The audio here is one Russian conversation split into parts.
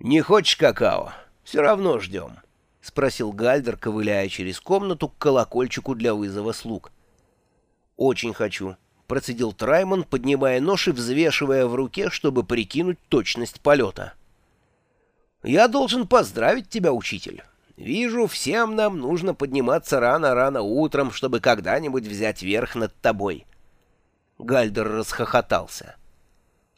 «Не хочешь какао? Все равно ждем», — спросил Гальдер, ковыляя через комнату к колокольчику для вызова слуг. «Очень хочу», — процедил Траймон, поднимая нож и взвешивая в руке, чтобы прикинуть точность полета. «Я должен поздравить тебя, учитель. Вижу, всем нам нужно подниматься рано-рано утром, чтобы когда-нибудь взять верх над тобой». Гальдер расхохотался.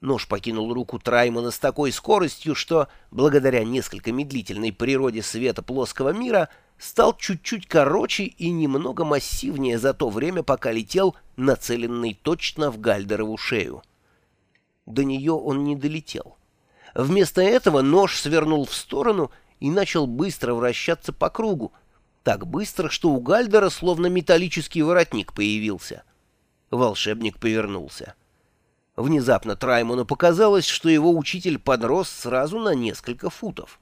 Нож покинул руку Траймана с такой скоростью, что, благодаря несколько медлительной природе света плоского мира, стал чуть-чуть короче и немного массивнее за то время, пока летел, нацеленный точно в Гальдерову шею. До нее он не долетел. Вместо этого нож свернул в сторону и начал быстро вращаться по кругу, так быстро, что у Гальдера словно металлический воротник появился. Волшебник повернулся. Внезапно Траймону показалось, что его учитель подрос сразу на несколько футов.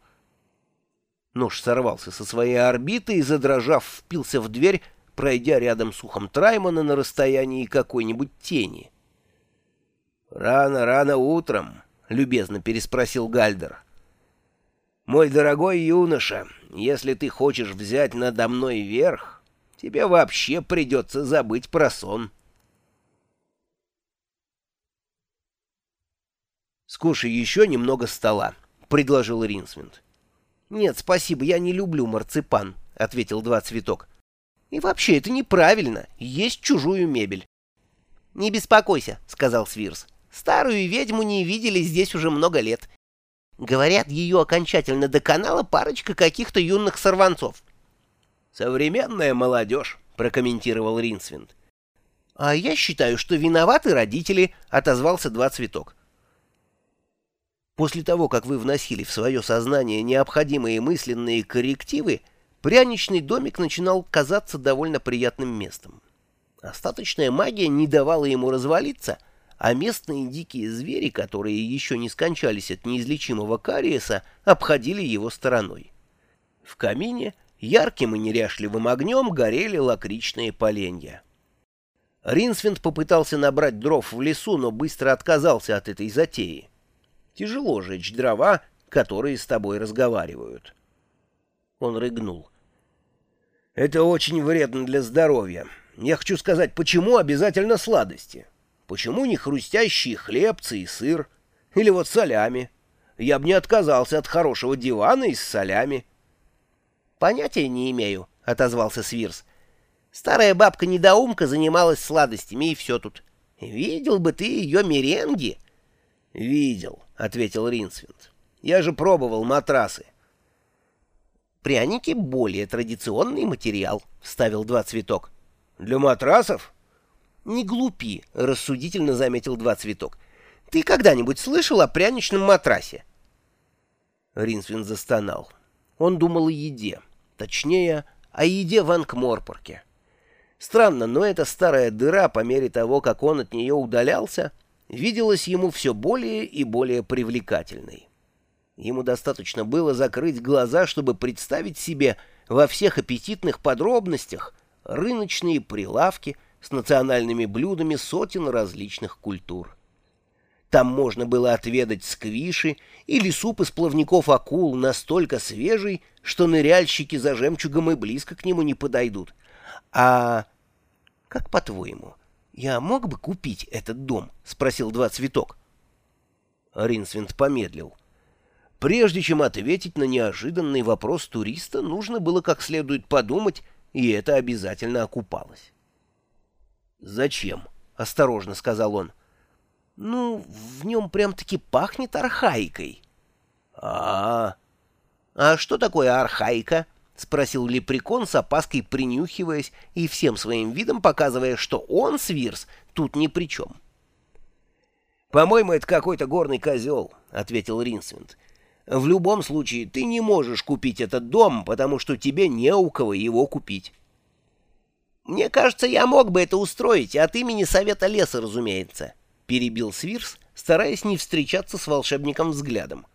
Нож сорвался со своей орбиты и, задрожав, впился в дверь, пройдя рядом с ухом Траймона на расстоянии какой-нибудь тени. «Рано, рано утром», — любезно переспросил Гальдер. «Мой дорогой юноша, если ты хочешь взять надо мной верх, тебе вообще придется забыть про сон». «Скушай еще немного стола», — предложил Ринсвинд. «Нет, спасибо, я не люблю марципан», — ответил Два Цветок. «И вообще, это неправильно, есть чужую мебель». «Не беспокойся», — сказал Свирс. «Старую ведьму не видели здесь уже много лет. Говорят, ее окончательно доконала парочка каких-то юных сорванцов». «Современная молодежь», — прокомментировал Ринсвинд. «А я считаю, что виноваты родители», — отозвался Два Цветок. После того, как вы вносили в свое сознание необходимые мысленные коррективы, пряничный домик начинал казаться довольно приятным местом. Остаточная магия не давала ему развалиться, а местные дикие звери, которые еще не скончались от неизлечимого кариеса, обходили его стороной. В камине ярким и неряшливым огнем горели лакричные поленья. Ринсвинд попытался набрать дров в лесу, но быстро отказался от этой затеи. Тяжело жечь дрова, которые с тобой разговаривают. Он рыгнул. Это очень вредно для здоровья. Я хочу сказать, почему обязательно сладости? Почему не хрустящие хлебцы и сыр? Или вот солями? Я бы не отказался от хорошего дивана из солями. Понятия не имею, — отозвался Свирс. Старая бабка-недоумка занималась сладостями, и все тут. Видел бы ты ее меренги. Видел, — ответил Ринсвинд. «Я же пробовал матрасы». «Пряники — более традиционный материал», — вставил два цветок. «Для матрасов?» «Не глупи», — рассудительно заметил два цветок. «Ты когда-нибудь слышал о пряничном матрасе?» Ринсвин застонал. Он думал о еде. Точнее, о еде в Анкморпорке. Странно, но эта старая дыра, по мере того, как он от нее удалялся, виделась ему все более и более привлекательной. Ему достаточно было закрыть глаза, чтобы представить себе во всех аппетитных подробностях рыночные прилавки с национальными блюдами сотен различных культур. Там можно было отведать сквиши или суп из плавников акул настолько свежий, что ныряльщики за жемчугом и близко к нему не подойдут. А как по-твоему, «Я мог бы купить этот дом?» — спросил Два Цветок. Ринсвинд помедлил. Прежде чем ответить на неожиданный вопрос туриста, нужно было как следует подумать, и это обязательно окупалось. «Зачем?» — осторожно сказал он. «Ну, в нем прям-таки пахнет архаикой». «А, -а, а что такое архаика?» — спросил лепрекон с опаской принюхиваясь и всем своим видом показывая, что он, Свирс, тут ни при чем. «По-моему, это какой-то горный козел», — ответил Ринсвинд. «В любом случае, ты не можешь купить этот дом, потому что тебе не у кого его купить». «Мне кажется, я мог бы это устроить, от имени Совета Леса, разумеется», — перебил Свирс, стараясь не встречаться с волшебником взглядом.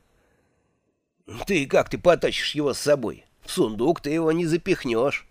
«Ты как ты потащишь его с собой?» В сундук ты его не запихнешь.